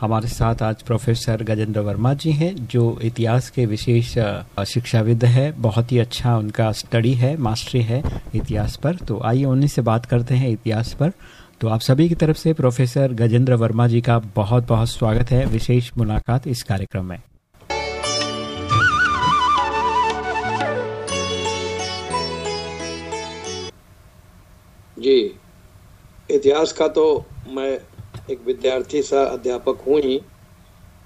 हमारे साथ आज प्रोफेसर गजेंद्र वर्मा जी हैं, जो इतिहास के विशेष शिक्षाविद है। बहुत ही अच्छा उनका स्टडी है मास्टरी है इतिहास पर। तो आइए उन्हीं से बात करते हैं इतिहास पर। तो आप सभी की तरफ़ से प्रोफेसर गजेंद्र वर्मा जी का बहुत बहुत स्वागत है विशेष मुलाकात इस कार्यक्रम में। जी, इतिहास का तो मैं एक विद्यार्थी सा अध्यापक हूँ ही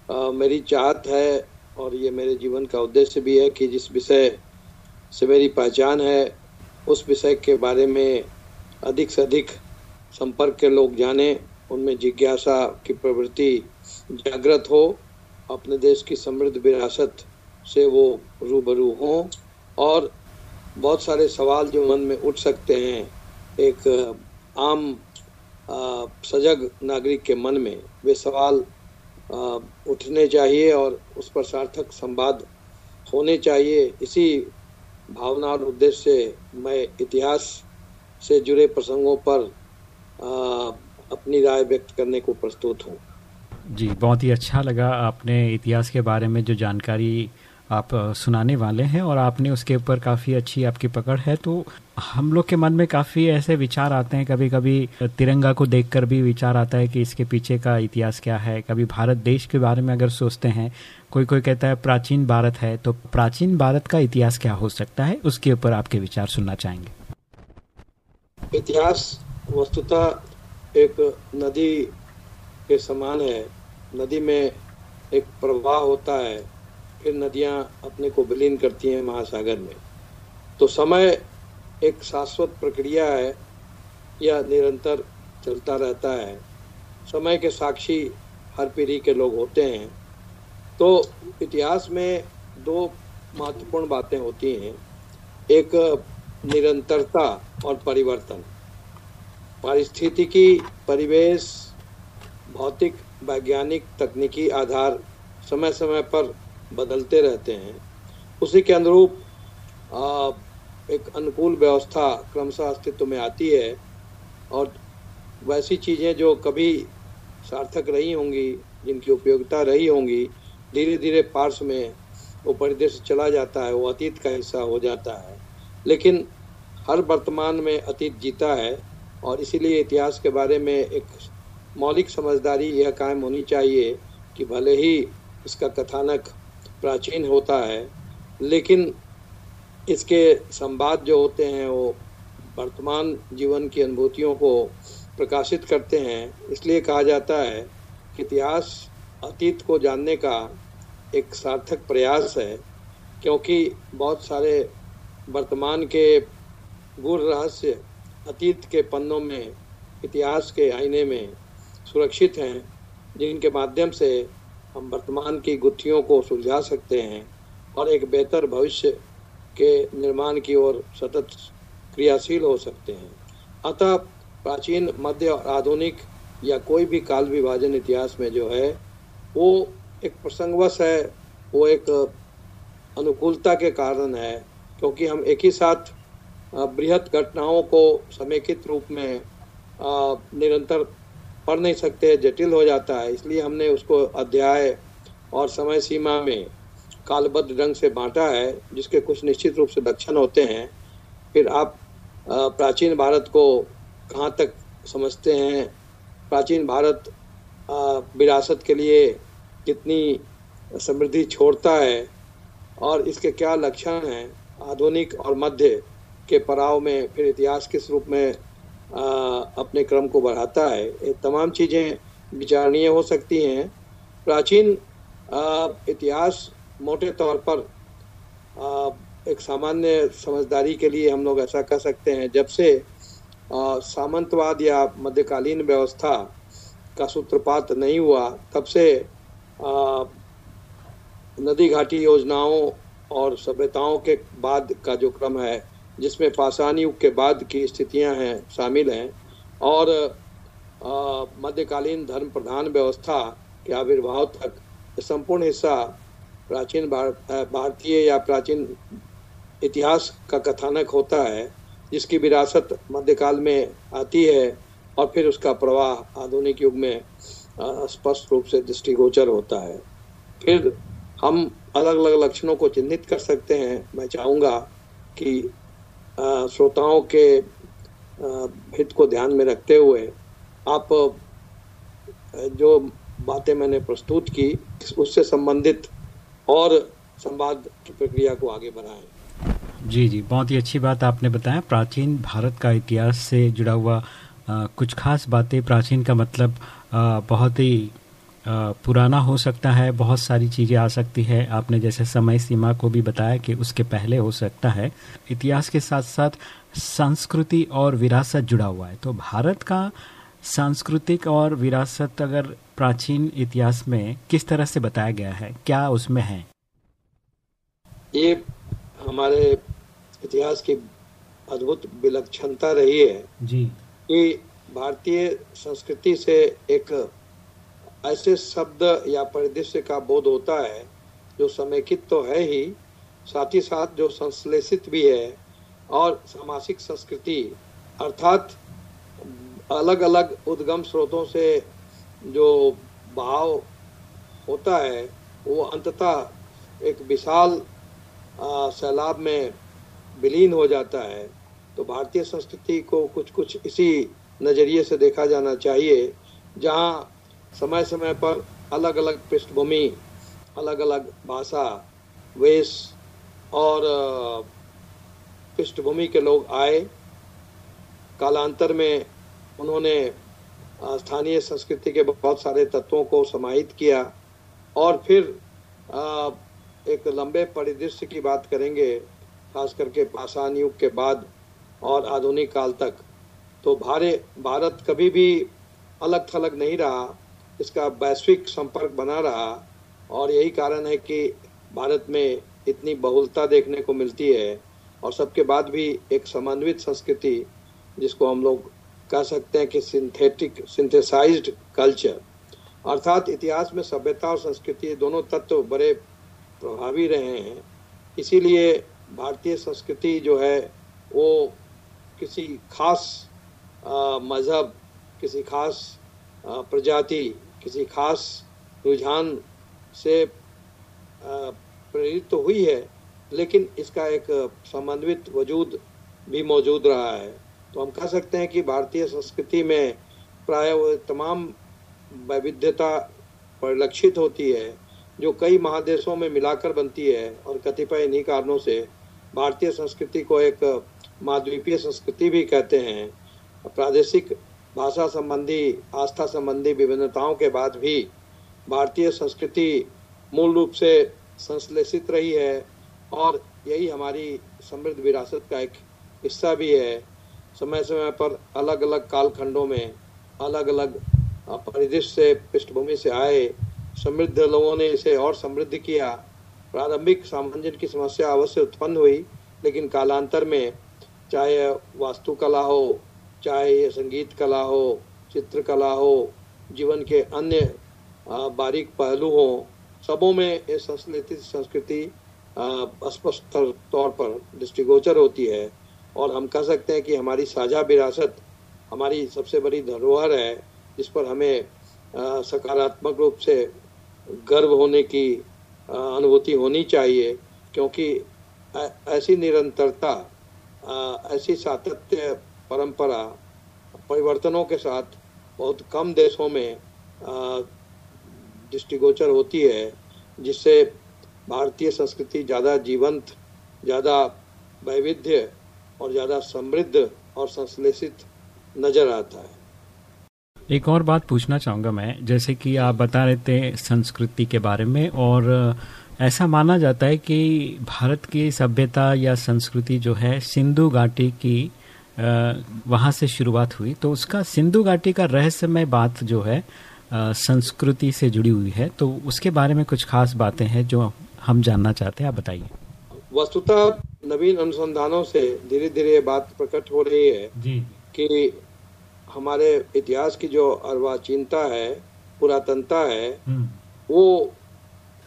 आ, मेरी चाहत है और ये मेरे जीवन का उद्देश्य भी है कि जिस विषय से मेरी पहचान है उस विषय के बारे में अधिक से अधिक संपर्क के लोग जाने उनमें जिज्ञासा की प्रवृत्ति जागृत हो अपने देश की समृद्ध विरासत से वो रूबरू हों और बहुत सारे सवाल जो मन में उठ सकते हैं एक आम सजग नागरिक के मन में वे सवाल उठने चाहिए और उस पर सार्थक संवाद होने चाहिए। इसी भावना और उद्देश्य से मैं इतिहास से जुड़े प्रसंगों पर अपनी राय व्यक्त करने को प्रस्तुत हूँ। जी, बहुत ही अच्छा लगा आपने इतिहास के बारे में जो जानकारी आप सुनाने वाले हैं और आपने उसके ऊपर काफ़ी अच्छी आपकी पकड़ है। तो हम लोग के मन में काफ़ी ऐसे विचार आते हैं। कभी कभी तिरंगा को देखकर भी विचार आता है कि इसके पीछे का इतिहास क्या है। कभी भारत देश के बारे में अगर सोचते हैं कोई कोई कहता है प्राचीन भारत है तो प्राचीन भारत का इतिहास क्या हो सकता है? उसके ऊपर आपके विचार सुनना चाहेंगे। इतिहास वस्तुतः एक नदी के समान है। नदी में एक प्रवाह होता है। फिर नदियाँ अपने को विलीन करती हैं महासागर में। तो समय एक शाश्वत प्रक्रिया है यह निरंतर चलता रहता है। समय के साक्षी हर पीढ़ी के लोग होते हैं। तो इतिहास में दो महत्वपूर्ण बातें होती हैं। एक, निरंतरता और परिवर्तन। पारिस्थितिकी परिवेश, भौतिक, वैज्ञानिक तकनीकी आधार समय समय पर बदलते रहते हैं। उसी के अनुरूप एक अनुकूल व्यवस्था क्रमशः अस्तित्व में आती है और वैसी चीज़ें जो कभी सार्थक रही होंगी, जिनकी उपयोगिता रही होंगी धीरे धीरे पार्श्व में वो परिदृश्य चला जाता है, वो अतीत का हिस्सा हो जाता है। लेकिन हर वर्तमान में अतीत जीता है और इसीलिए इतिहास के बारे में एक मौलिक समझदारी यह कायम होनी चाहिए कि भले ही इसका कथानक प्राचीन होता है, लेकिन इसके संवाद जो होते हैं, वो वर्तमान जीवन की अनुभूतियों को प्रकाशित करते हैं। इसलिए कहा जाता है कि इतिहास अतीत को जानने का एक सार्थक प्रयास है, क्योंकि बहुत सारे वर्तमान के गुर रहस्य अतीत के पन्नों में, इतिहास के आईने में सुरक्षित हैं, जिनके माध्यम से हम वर्तमान की गुत्थियों को सुलझा सकते हैं और एक बेहतर भविष्य के निर्माण की ओर सतत क्रियाशील हो सकते हैं। अतः प्राचीन, मध्य और आधुनिक या कोई भी काल विभाजन इतिहास में जो है, वो एक प्रसंगवश है, वो एक अनुकूलता के कारण है, क्योंकि हम एक ही साथ बृहत घटनाओं को समेकित रूप में निरंतर पढ़ नहीं सकते, जटिल हो जाता है। इसलिए हमने उसको अध्याय और समय सीमा में कालबद्ध ढंग से बांटा है, जिसके कुछ निश्चित रूप से लक्षण होते हैं। फिर आप प्राचीन भारत को कहाँ तक समझते हैं? प्राचीन भारत विरासत के लिए कितनी समृद्धि छोड़ता है? और इसके क्या लक्षण हैं? आधुनिक और मध्य के पड़ाव में फिर इतिहास किस रूप में अपने क्रम को बढ़ाता है। ये तमाम चीज़ें विचारणीय हो सकती हैं। प्राचीन इतिहास मोटे तौर पर एक सामान्य समझदारी के लिए हम लोग ऐसा कह सकते हैं, जब से सामंतवाद या मध्यकालीन व्यवस्था का सूत्रपात नहीं हुआ, तब से नदी घाटी योजनाओं और सभ्यताओं के बाद का जो क्रम है जिसमें पाषाण युग के बाद की स्थितियाँ हैं, शामिल हैं और मध्यकालीन धर्म प्रधान व्यवस्था के आविर्भाव तक संपूर्ण हिस्सा प्राचीन भारतीय या प्राचीन इतिहास का कथानक होता है, जिसकी विरासत मध्यकाल में आती है और फिर उसका प्रवाह आधुनिक युग में स्पष्ट रूप से दृष्टिगोचर होता है। फिर हम अलग अलग लक्षणों को चिन्हित कर सकते हैं। मैं चाहूँगा कि श्रोताओं के हित को ध्यान में रखते हुए आप जो बातें मैंने प्रस्तुत की उससे संबंधित और संवाद की प्रक्रिया को आगे बढ़ाएँ। जी जी। बहुत ही अच्छी बात आपने बताया। प्राचीन भारत का इतिहास से जुड़ा हुआ आ, कुछ खास बातें। प्राचीन का मतलब आ, बहुत ही पुराना हो सकता है बहुत सारी चीज़ें आ सकती है। आपने जैसे समय सीमा को भी बताया कि उसके पहले हो सकता है। इतिहास के साथ साथ संस्कृति और विरासत जुड़ा हुआ है। तो भारत का सांस्कृतिक और विरासत अगर प्राचीन इतिहास में किस तरह से बताया गया है? क्या उसमें है? ये हमारे इतिहास की अद्भुत विलक्षणता रही है जी। कि भारतीय संस्कृति से एक ऐसे शब्द या परिदृश्य का बोध होता है, जो समेकित तो है ही, साथ ही साथ जो संश्लेषित भी है, और सामाजिक संस्कृति, अर्थात अलग अलग उद्गम स्रोतों से जो भाव होता है, वो अंततः एक विशाल सैलाब में विलीन हो जाता है। तो भारतीय संस्कृति को कुछ कुछ इसी नज़रिए से देखा जाना चाहिए, जहाँ समय समय पर अलग अलग पृष्ठभूमि अलग अलग भाषा, वेश और पृष्ठभूमि के लोग आए। कालांतर में उन्होंने स्थानीय संस्कृति के बहुत सारे तत्वों को समाहित किया और फिर एक लंबे परिदृश्य की बात करेंगे, खास करके पाषाण युग के बाद और आधुनिक काल तक। तो भारे, भारत कभी भी अलग थलग नहीं रहा। इसका वैश्विक संपर्क बना रहा और यही कारण है कि भारत में इतनी बहुलता देखने को मिलती है और सबके बाद भी एक समन्वित संस्कृति जिसको हम लोग कह सकते हैं कि सिंथेटिक सिंथेसाइज्ड कल्चर अर्थात इतिहास में सभ्यता और संस्कृति दोनों तत्व बड़े प्रभावी रहे हैं। इसीलिए भारतीय संस्कृति जो है, वो किसी खास मज़हब, किसी खास प्रजाति किसी खास रुझान से प्रेरित तो हुई है, लेकिन इसका एक समन्वित वजूद भी मौजूद रहा है। तो हम कह सकते हैं कि भारतीय संस्कृति में प्राय तमाम वैविध्यता परिलक्षित होती है, जो कई महादेशों में मिलाकर बनती है और कतिपय इन्हीं कारणों से भारतीय संस्कृति को एक महाद्वीपीय संस्कृति भी कहते हैं। प्रादेशिक भाषा संबंधी, आस्था संबंधी विभिन्नताओं के बाद भी भारतीय संस्कृति मूल रूप से संश्लेषित रही है और यही हमारी समृद्ध विरासत का एक हिस्सा भी है। समय समय पर अलग अलग कालखंडों में अलग अलग परिदृश्य से, पृष्ठभूमि से आए समृद्ध लोगों ने इसे और समृद्ध किया। प्रारंभिक सामंजन की समस्या अवश्य उत्पन्न हुई, लेकिन कालांतर में, चाहे वास्तुकला हो चाहे ये संगीत कला हो, चित्रकला हो, जीवन के अन्य बारीक पहलू हो, सबों में ये संस्कृति संस्कृति स्पष्ट तौर पर दृष्टिगोचर होती है। और हम कह सकते हैं कि हमारी साझा विरासत, हमारी सबसे बड़ी धरोहर है, जिस पर हमें सकारात्मक रूप से गर्व होने की अनुभूति होनी चाहिए। क्योंकि ऐसी निरंतरता ऐसी सातत्य परंपरा परिवर्तनों के साथ बहुत कम देशों में दृष्टिगोचर होती है, जिससे भारतीय संस्कृति ज़्यादा जीवंत, ज़्यादा वैविध्य और ज़्यादा समृद्ध और संश्लेषित नज़र आता है। एक और बात पूछना चाहूँगा मैं, जैसे कि आप बता रहे थे संस्कृति के बारे में, और ऐसा माना जाता है कि भारत की सभ्यता या संस्कृति जो है सिंधु घाटी की वहाँ से शुरुआत हुई। तो उसका सिंधु घाटी का रहस्यमय बात जो है संस्कृति से जुड़ी हुई है। तो उसके बारे में कुछ खास बातें हैं जो हम जानना चाहते हैं। आप बताइए। वस्तुतः नवीन अनुसंधानों से धीरे धीरे ये बात प्रकट हो रही है जी। कि हमारे इतिहास की जो अर्वाचीनता है पुरातनता है हम्म, वो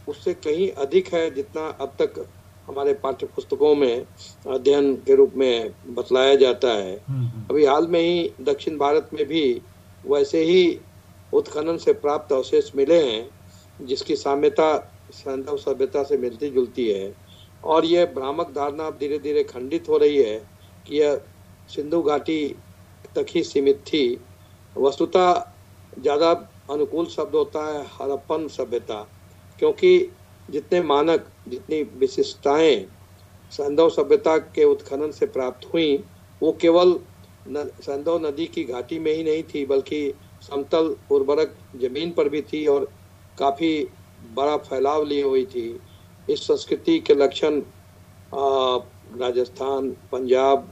उससे कहीं अधिक है जितना अब तक हमारे पाठ्य पुस्तकों में अध्ययन के रूप में बतलाया जाता है। हम्म, हम्म, अभी हाल में ही दक्षिण भारत में भी वैसे ही उत्खनन से प्राप्त अवशेष मिले हैं जिसकी साम्यता सैंधव सभ्यता से मिलती जुलती है। और यह भ्रामक धारणा अब धीरे धीरे खंडित हो रही है कि यह सिंधु घाटी तक ही सीमित थी। वस्तुतः ज़्यादा अनुकूल शब्द होता है हड़प्पन सभ्यता क्योंकि जितने मानक जितनी विशिष्टताएँ सैंधव सभ्यता के उत्खनन से प्राप्त हुई वो केवल न, सैंधव नदी की घाटी में ही नहीं थी बल्कि समतल उर्वरक ज़मीन पर भी थी और काफ़ी बड़ा फैलाव लिए हुई थी। इस संस्कृति के लक्षण राजस्थान पंजाब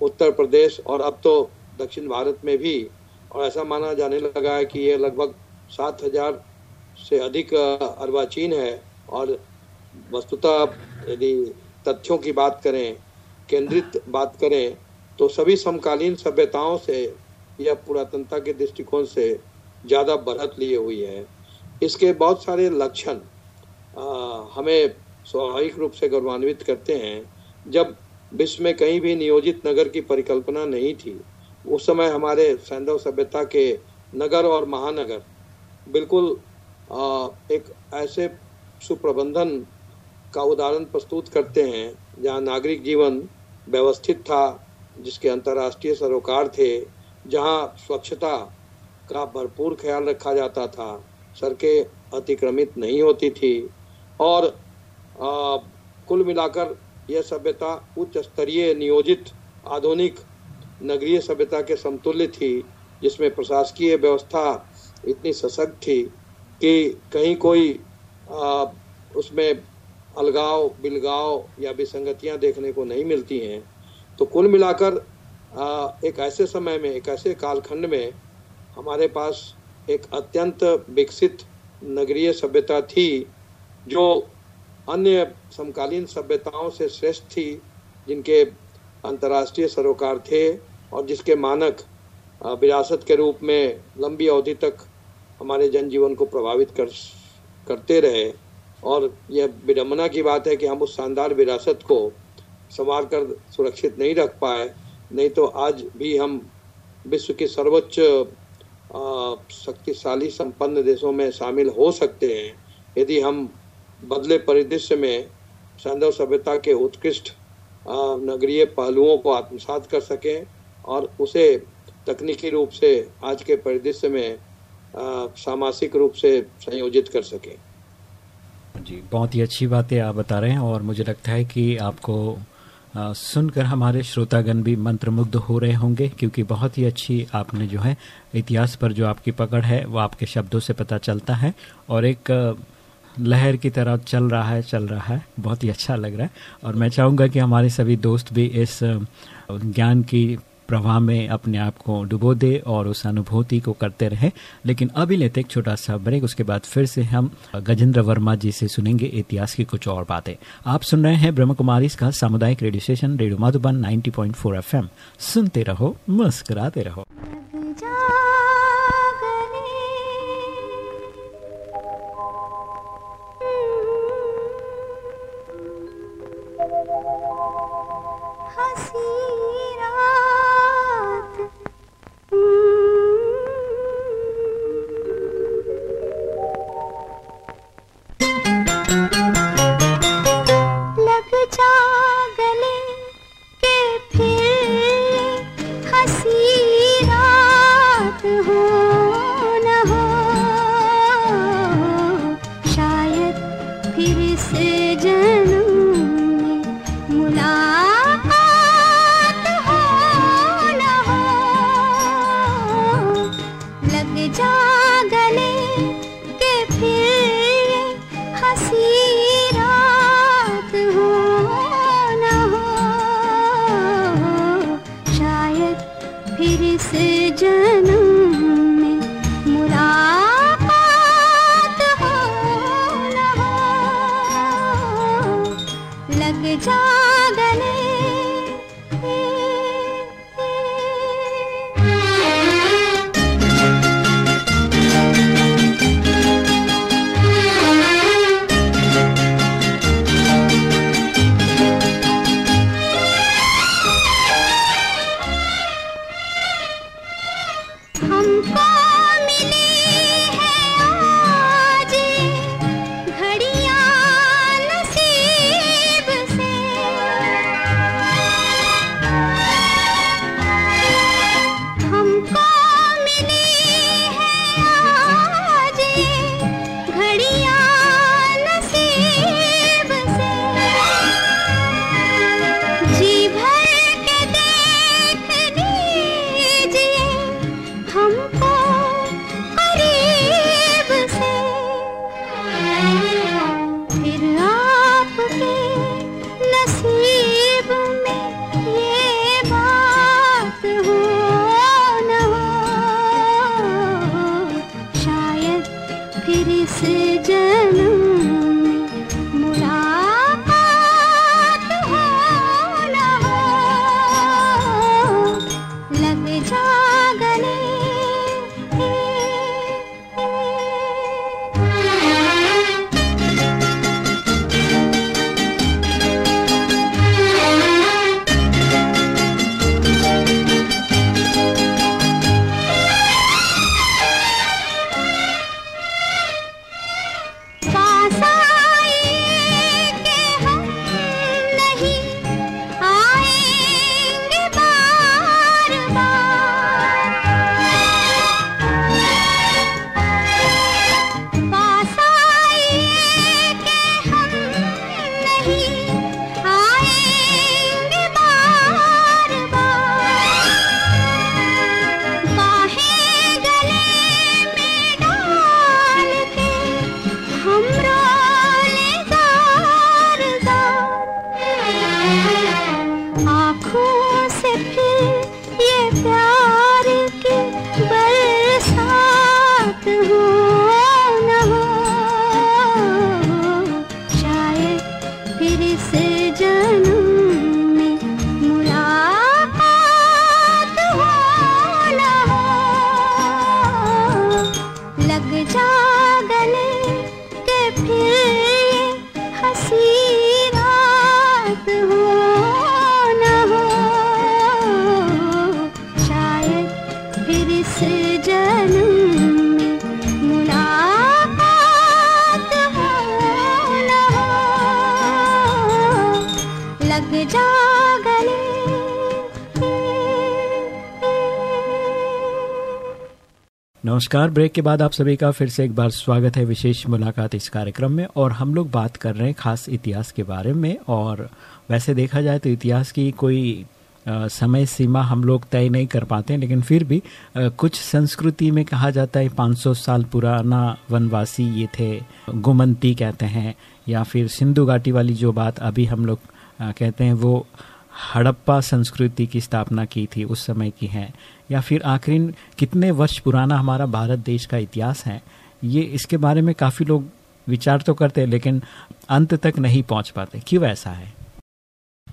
उत्तर प्रदेश और अब तो दक्षिण भारत में भी। और ऐसा माना जाने लगा है कि ये लगभग सात हज़ार से अधिक अर्वाचीन है। और वस्तुतः यदि तथ्यों की बात करें केंद्रित बात करें तो सभी समकालीन सभ्यताओं से यह पुरातनता के दृष्टिकोण से ज़्यादा बढ़त लिए हुई है। इसके बहुत सारे लक्षण हमें स्वाभाविक रूप से गौरवान्वित करते हैं। जब विश्व में कहीं भी नियोजित नगर की परिकल्पना नहीं थी उस समय हमारे सैंधव सभ्यता के नगर और महानगर बिल्कुल अ, एक ऐसे सुप्रबंधन का उदाहरण प्रस्तुत करते हैं जहाँ नागरिक जीवन व्यवस्थित था जिसके अंतर्राष्ट्रीय सरोकार थे जहाँ स्वच्छता का भरपूर ख्याल रखा जाता था। सड़कें अतिक्रमित नहीं होती थी और आ, कुल मिलाकर यह सभ्यता उच्च स्तरीय नियोजित आधुनिक नगरीय सभ्यता के समतुल्य थी जिसमें प्रशासकीय व्यवस्था इतनी सशक्त थी कि कहीं कोई आ, उसमें अलगाव बिलगाव या विसंगतियाँ देखने को नहीं मिलती हैं तो कुल मिलाकर एक ऐसे समय में एक ऐसे कालखंड में हमारे पास एक अत्यंत विकसित नगरीय सभ्यता थी जो अन्य समकालीन सभ्यताओं से श्रेष्ठ थी जिनके अंतर्राष्ट्रीय सरोकार थे और जिसके मानक विरासत के रूप में लंबी अवधि तक हमारे जनजीवन को प्रभावित कर करते रहे। और यह विडम्बना की बात है कि हम उस शानदार विरासत को संवार कर सुरक्षित नहीं रख पाए। नहीं तो आज भी हम विश्व के सर्वोच्च शक्तिशाली संपन्न देशों में शामिल हो सकते हैं। यदि हम बदले परिदृश्य में सैंधव सभ्यता के उत्कृष्ट नगरीय पहलुओं को आत्मसात कर सकें और उसे तकनीकी रूप से आज के परिदृश्य में सामासिक रूप से संयोजित कर सकें। जी बहुत ही अच्छी बातें आप बता रहे हैं और मुझे लगता है कि आपको आ, सुनकर हमारे श्रोतागण भी मंत्रमुग्ध हो रहे होंगे क्योंकि बहुत ही अच्छी आपने जो है इतिहास पर जो आपकी पकड़ है वो आपके शब्दों से पता चलता है और एक लहर की तरह चल रहा है चल रहा है। बहुत ही अच्छा लग रहा है। और मैं चाहूँगा कि हमारे सभी दोस्त भी इस ज्ञान की प्रवाह में अपने आप को डुबो दे और उस अनुभूति को करते रहे। लेकिन अभी लेते एक छोटा सा ब्रेक, उसके बाद फिर से हम गजेंद्र वर्मा जी से सुनेंगे इतिहास की कुछ और बातें। आप सुन रहे हैं ब्रह्म कुमारी का सामुदायिक radio station, radio Madhuban 90.4 FM. सुनते रहो, मुस्कुराते रहो। लग जा नमस्कार। ब्रेक के बाद आप सभी का फिर से एक बार स्वागत है विशेष मुलाकात इस कार्यक्रम में। और हम लोग बात कर रहे हैं खास इतिहास के बारे में। और वैसे देखा जाए तो इतिहास की कोई अ, समय सीमा हम लोग तय नहीं कर पाते हैं। लेकिन फिर भी अ, कुछ संस्कृति में कहा जाता है 500 साल पुराना वनवासी ये थे गुमंती कहते हैं। या फिर सिंधु घाटी वाली जो बात अभी हम लोग कहते हैं वो हड़प्पा संस्कृति की स्थापना की थी उस समय की है। या फिर आखिरी कितने वर्ष पुराना हमारा भारत देश का इतिहास है ये इसके बारे में काफ़ी लोग विचार तो करते हैं लेकिन अंत तक नहीं पहुँच पाते। क्यों ऐसा है?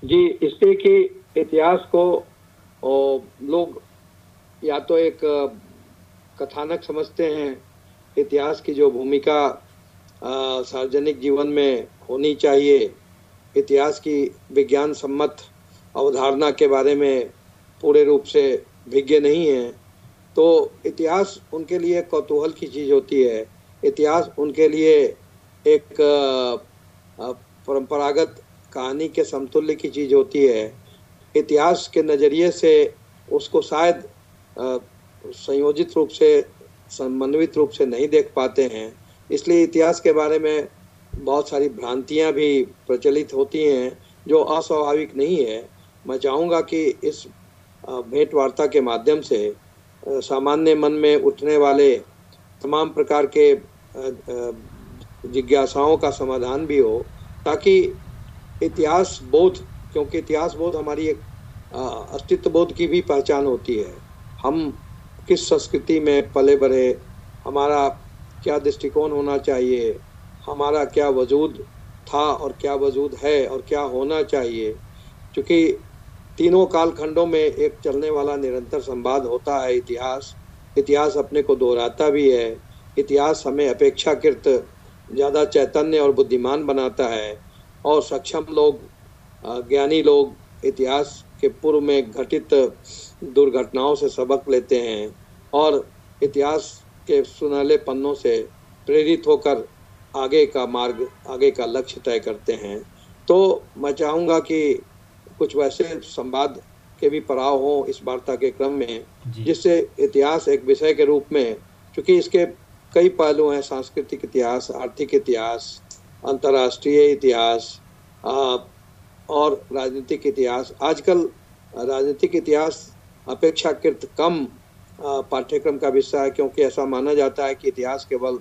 जी इससे कि इतिहास को ओ, लोग या तो एक कथानक समझते हैं इतिहास की जो भूमिका सार्वजनिक जीवन में होनी चाहिए इतिहास की विज्ञान सम्मत अवधारणा के बारे में पूरे रूप से विज्ञ नहीं है। तो इतिहास उनके लिए कौतूहल की चीज़ होती है। इतिहास उनके लिए एक परंपरागत कहानी के समतुल्य की चीज़ होती है। इतिहास के नज़रिए से उसको शायद संयोजित रूप से, समन्वित रूप से नहीं देख पाते हैं। इसलिए इतिहास के बारे में बहुत सारी भ्रांतियाँ भी प्रचलित होती हैं, जो अस्वाभाविक नहीं है। मैं चाहूँगा कि इस भेंट वार्ता के माध्यम से सामान्य मन में उठने वाले तमाम प्रकार के जिज्ञासाओं का समाधान भी हो, ताकि इतिहास बोध, क्योंकि इतिहास बोध हमारी एक अस्तित्व बोध की भी पहचान होती है। हम किस संस्कृति में पले बढ़े, हमारा क्या दृष्टिकोण होना चाहिए, हमारा क्या वजूद था और क्या वजूद है और क्या होना चाहिए, क्योंकि तीनों कालखंडों में एक चलने वाला निरंतर संवाद होता है इतिहास। इतिहास अपने को दोहराता भी है। इतिहास हमें अपेक्षाकृत ज़्यादा चैतन्य और बुद्धिमान बनाता है और सक्षम लोग ज्ञानी लोग इतिहास के पूर्व में घटित दुर्घटनाओं से सबक लेते हैं और इतिहास के सुनहले पन्नों से प्रेरित होकर आगे का मार्ग, आगे का लक्ष्य तय करते हैं। तो मैं चाहूँगा कि कुछ वैसे संवाद के भी पड़ाव हो इस वार्ता के क्रम में जिससे इतिहास एक विषय के रूप में क्योंकि इसके कई पहलू हैं सांस्कृतिक इतिहास आर्थिक इतिहास अंतर्राष्ट्रीय इतिहास और राजनीतिक इतिहास। आजकल राजनीतिक इतिहास अपेक्षाकृत कम पाठ्यक्रम का विषय है क्योंकि ऐसा माना जाता है कि इतिहास केवल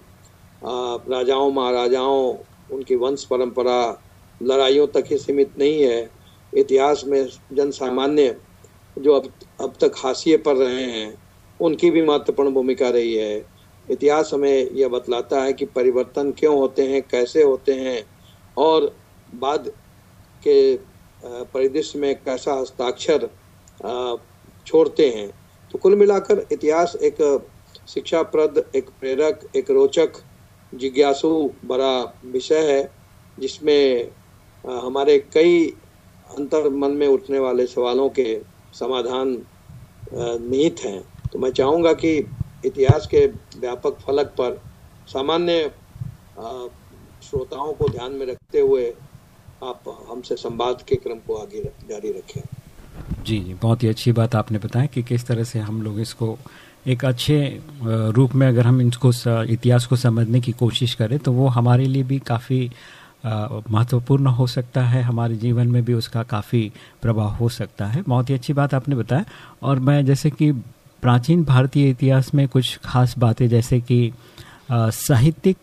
राजाओं महाराजाओं उनकी वंश परंपरा लड़ाइयों तक ही सीमित नहीं है। इतिहास में जन सामान्य जो अब अब तक हाशिए पर रहे हैं, उनकी भी महत्वपूर्ण भूमिका रही है। इतिहास हमें यह बतलाता है कि परिवर्तन क्यों होते हैं, कैसे होते हैं, और बाद के परिदृश्य में कैसा हस्ताक्षर छोड़ते हैं। तो कुल मिलाकर इतिहास एक शिक्षाप्रद, एक प्रेरक, एक रोचक, जिज्ञासु बड़ा विषय है, जिसमें हमारे कई अंतर मन में उठने वाले सवालों के समाधान निहित हैं। तो मैं चाहूँगा कि इतिहास के व्यापक फलक पर सामान्य श्रोताओं को ध्यान में रखते हुए आप हमसे संवाद के क्रम को आगे जारी रखें। जी जी। बहुत ही अच्छी बात आपने बताया कि किस तरह से हम लोग इसको एक अच्छे रूप में अगर हम इसको इतिहास को समझने की कोशिश करें तो वो हमारे लिए भी काफ़ी महत्वपूर्ण हो सकता है, हमारे जीवन में भी उसका काफ़ी प्रभाव हो सकता है। बहुत ही अच्छी बात आपने बताया। और मैं जैसे कि प्राचीन भारतीय इतिहास में कुछ खास बातें, जैसे कि साहित्यिक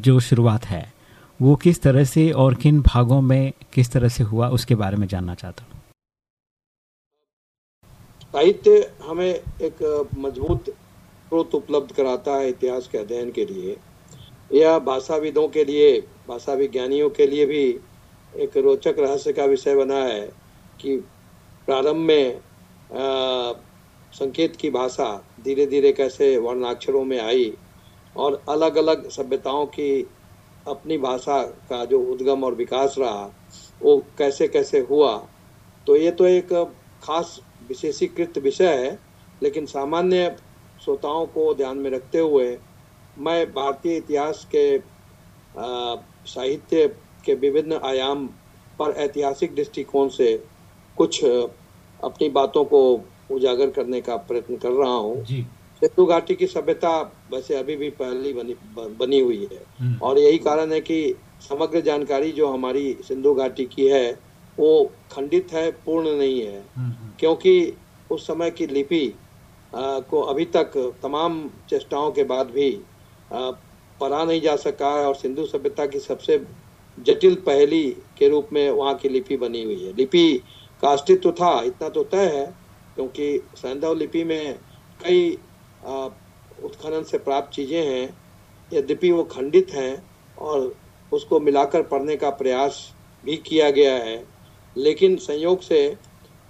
जो शुरुआत है, वो किस तरह से और किन भागों में किस तरह से हुआ, उसके बारे में जानना चाहता हूँ। साहित्य हमें एक मज़बूत स्रोत उपलब्ध कराता है इतिहास के अध्ययन के लिए यह भाषाविदों के लिए। भाषा विज्ञानियों के लिए भी एक रोचक रहस्य का विषय बना है कि प्रारंभ में अ, संकेत की भाषा धीरे धीरे कैसे वर्णाक्षरों में आई और अलग अलग सभ्यताओं की अपनी भाषा का जो उद्गम और विकास रहा वो कैसे कैसे हुआ। तो ये तो एक खास विशेषीकृत विषय है लेकिन सामान्य श्रोताओं को ध्यान में रखते हुए मैं भारतीय इतिहास के अ, साहित्य के विभिन्न आयाम पर ऐतिहासिक दृष्टिकोण से कुछ अपनी बातों को उजागर करने का प्रयत्न कर रहा हूँ। सिंधु घाटी की सभ्यता वैसे अभी भी पहली बनी बनी हुई है। और यही कारण है कि समग्र जानकारी जो हमारी सिंधु घाटी की है वो खंडित है पूर्ण नहीं है। क्योंकि उस समय की लिपि को अभी तक तमाम चेष्टाओं के बाद भी पढ़ा नहीं जा सका है और सिंधु सभ्यता की सबसे जटिल पहली के रूप में वहाँ की लिपि बनी हुई है। लिपि का अस्तित्व था, इतना तो तय है, क्योंकि सैंधव लिपि में कई उत्खनन से प्राप्त चीज़ें हैं। यद्यपि वो खंडित हैं और उसको मिलाकर पढ़ने का प्रयास भी किया गया है, लेकिन संयोग से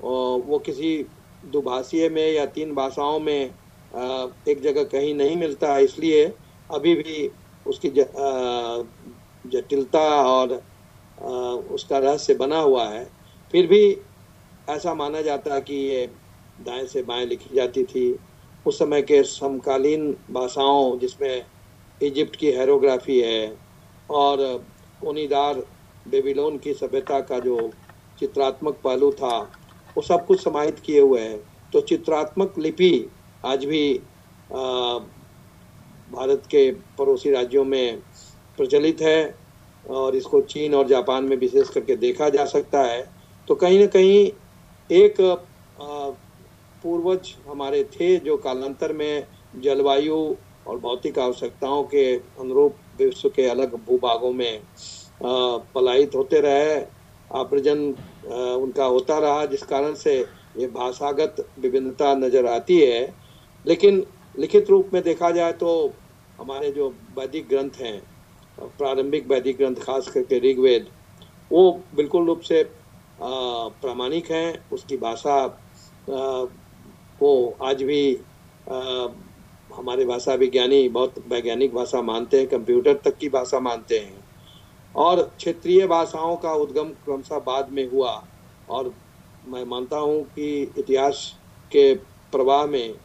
वो किसी दुभाषीय में या तीन भाषाओं में एक जगह कहीं नहीं मिलता, इसलिए अभी भी उसकी जटिलता और उसका रहस्य बना हुआ है। फिर भी ऐसा माना जाता है कि ये दाएँ से बाएँ लिखी जाती थी। उस समय के समकालीन भाषाओं जिसमें इजिप्ट की हेरोग्राफी है और कोनीदार बेबीलोन की सभ्यता का जो चित्रात्मक पहलू था वो सब कुछ समाहित किए हुए हैं। तो चित्रात्मक लिपि आज भी अ, भारत के पड़ोसी राज्यों में प्रचलित है और इसको चीन और जापान में विशेष करके देखा जा सकता है। तो कहीं ना कहीं एक पूर्वज हमारे थे जो कालांतर में जलवायु और भौतिक आवश्यकताओं के अनुरूप विश्व के अलग भूभागों में पलायित होते रहे। आप्रजन उनका होता रहा, जिस कारण से ये भाषागत विभिन्नता नज़र आती है। लेकिन लिखित रूप में देखा जाए तो हमारे जो वैदिक ग्रंथ हैं प्रारंभिक वैदिक ग्रंथ खास करके ऋग्वेद वो बिल्कुल रूप से प्रामाणिक हैं। उसकी भाषा को आज भी अ, हमारे भाषा विज्ञानी बहुत वैज्ञानिक भाषा मानते हैं कंप्यूटर तक की भाषा मानते हैं। और क्षेत्रीय भाषाओं का उद्गम क्रमशः बाद में हुआ। और मैं मानता हूँ कि इतिहास के प्रवाह में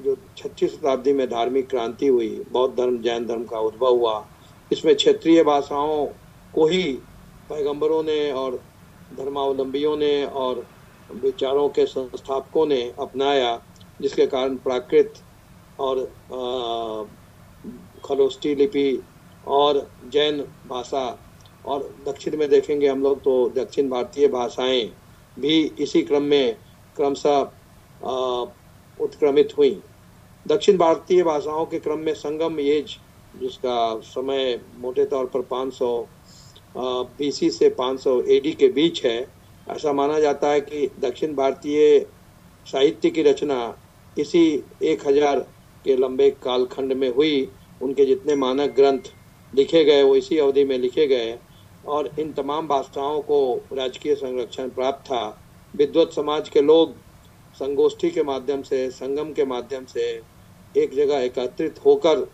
जो छठी शताब्दी में धार्मिक क्रांति हुई, बौद्ध धर्म, जैन धर्म का उद्भव हुआ, इसमें क्षेत्रीय भाषाओं को ही पैगंबरों ने और धर्मावलंबियों ने और विचारों के संस्थापकों ने अपनाया, जिसके कारण प्राकृत और खरोष्टी लिपि और जैन भाषा और दक्षिण में देखेंगे हम लोग तो दक्षिण भारतीय भाषाएँ भी इसी क्रम में क्रमशः उत्क्रमित हुई। दक्षिण भारतीय भाषाओं के क्रम में संगम एज जिसका समय मोटे तौर पर 500 बीसी से 500 एडी के बीच है, ऐसा माना जाता है कि दक्षिण भारतीय साहित्य की रचना इसी 1000 के लंबे कालखंड में हुई। उनके जितने मानक ग्रंथ लिखे गए, वो इसी अवधि में लिखे गए और इन तमाम भाषाओं को राजकीय संरक्षण प्राप्त था। विद्वत समाज के लोग संगोष्ठी के माध्यम से, संगम के माध्यम से एक जगह एकत्रित होकर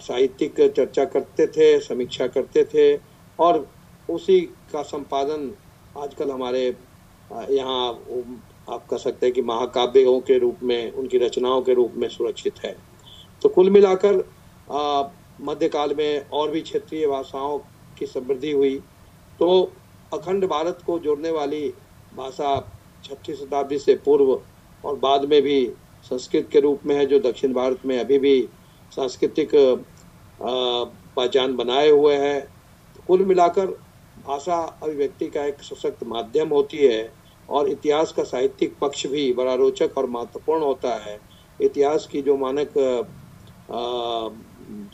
साहित्यिक चर्चा करते थे, समीक्षा करते थे और उसी का संपादन आजकल हमारे यहाँ, आप कह सकते हैं कि महाकाव्यों के रूप में, उनकी रचनाओं के रूप में सुरक्षित है। तो कुल मिलाकर मध्यकाल में और भी क्षेत्रीय भाषाओं की समृद्धि हुई। तो अखंड भारत को जोड़ने वाली भाषा छठी शताब्दी से पूर्व और बाद में भी संस्कृत के रूप में है, जो दक्षिण भारत में अभी भी सांस्कृतिक पहचान बनाए हुए है। तो कुल मिलाकर भाषा अभिव्यक्ति का एक सशक्त माध्यम होती है और इतिहास का साहित्यिक पक्ष भी बड़ा रोचक और महत्वपूर्ण होता है। इतिहास की जो मानक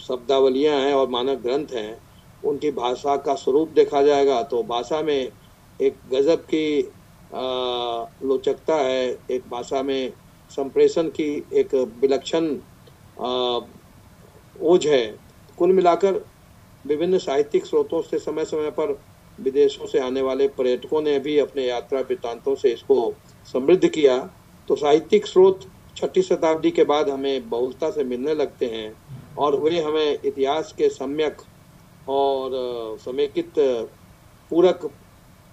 शब्दावलियाँ हैं और मानक ग्रंथ हैं, उनकी भाषा का स्वरूप देखा जाएगा तो भाषा में एक गजब की लोचकता है, एक भाषा में संप्रेषण की एक विलक्षण ओझ है। कुल मिलाकर विभिन्न साहित्यिक स्रोतों से समय समय पर विदेशों से आने वाले पर्यटकों ने भी अपने यात्रा वृत्तांतों से इसको समृद्ध किया। तो साहित्यिक स्रोत छठी शताब्दी के बाद हमें बहुलता से मिलने लगते हैं और वे हमें इतिहास के सम्यक और समेकित, पूरक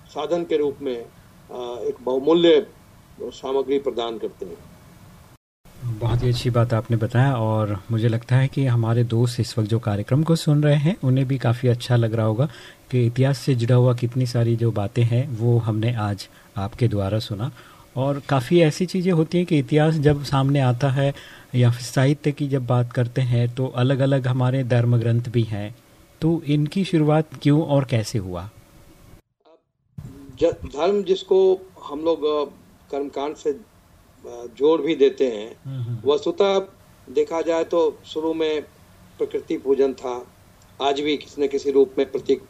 साधन के रूप में एक बहुमूल्य सामग्री प्रदान करते हैं। बहुत ही अच्छी बात आपने बताया और मुझे लगता है कि हमारे दोस्त इस वक्त जो कार्यक्रम को सुन रहे हैं, उन्हें भी काफ़ी अच्छा लग रहा होगा कि इतिहास से जुड़ा हुआ कितनी सारी जो बातें हैं, वो हमने आज आपके द्वारा सुना। और काफ़ी ऐसी चीज़ें होती हैं कि इतिहास जब सामने आता है या फिर साहित्य की जब बात करते हैं तो अलग अलग हमारे धर्म ग्रंथ भी हैं। तो इनकी शुरुआत क्यों और कैसे हुआ? धर्म जिसको हम लोग कर्मकांड से जोड़ भी देते हैं हम्म, हम्म। वस्तुतः देखा जाए तो शुरू में प्रकृति पूजन था। आज भी किसी न किसी रूप में प्रतीक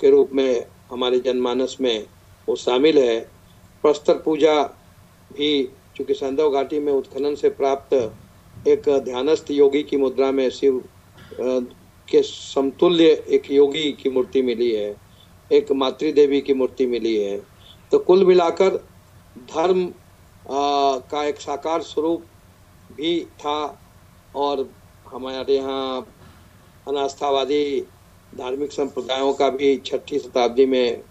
के रूप में हमारे जनमानस में वो शामिल है। प्रस्तर पूजा भी चूँकि संदव घाटी में उत्खनन से प्राप्त एक ध्यानस्थ योगी की मुद्रा में शिव के समतुल्य एक योगी की मूर्ति मिली है। एक मातृदेवी की मूर्ति मिली है। तो कुल मिलाकर धर्म आ, का एक साकार स्वरूप भी था और हमारे यहाँ अनास्थावादी धार्मिक संप्रदायों का भी छठी शताब्दी में